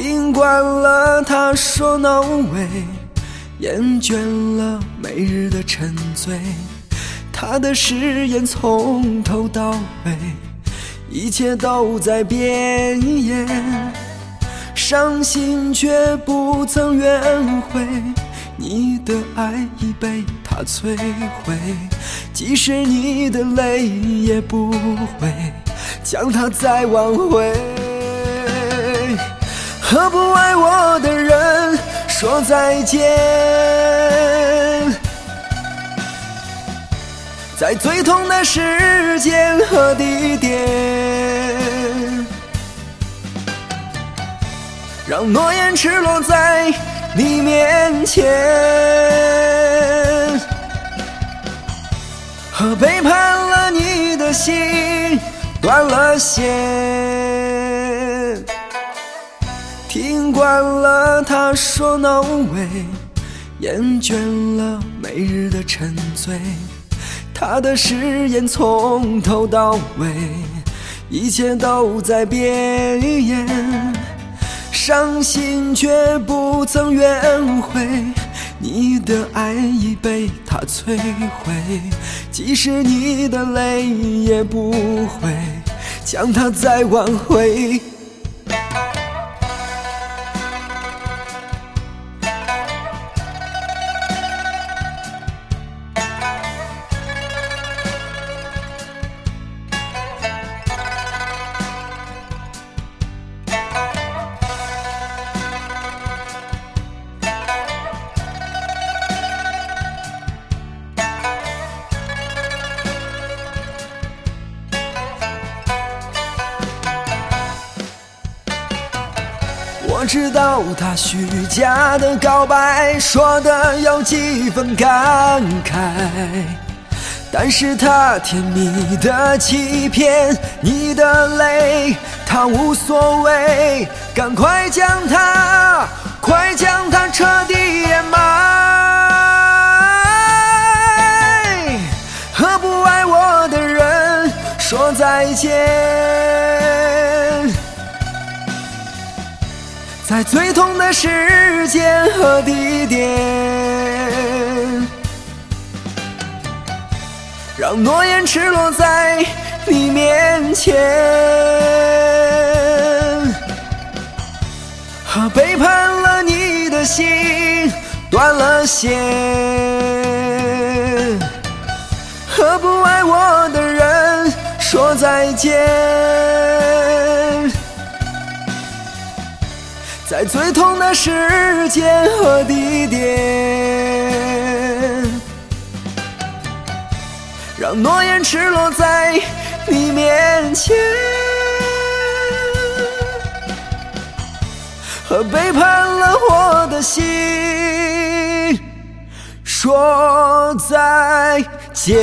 听惯了他说 no way，厌倦了每日的沉醉。他的誓言从头到尾，一切都在变。伤心却不曾怨悔，你的爱已被他摧毁。即使你的泪也不会将他再挽回。和不爱我的人说再见，在最痛的时间和地点，让诺言赤裸在你面前，和背叛了你的心断了线。惯了他说 no way，厌倦了每日的沉醉。他的誓言从头到尾，一切都在变。伤心却不曾怨悔，你的爱已被他摧毁。即使你的泪也不会将他再挽回。我知道他虚假的告白说的有几分感慨，但是他甜蜜的欺骗你的泪，他无所谓，赶快将它，快将它彻底掩埋，和不爱我的人说再见。在最痛的时间和地点，让诺言赤裸在你面前，和背叛了你的心断了线，和不爱我的人说再见。在最痛的时间和地点，让诺言赤裸在你面前，和背叛了我的心说再见。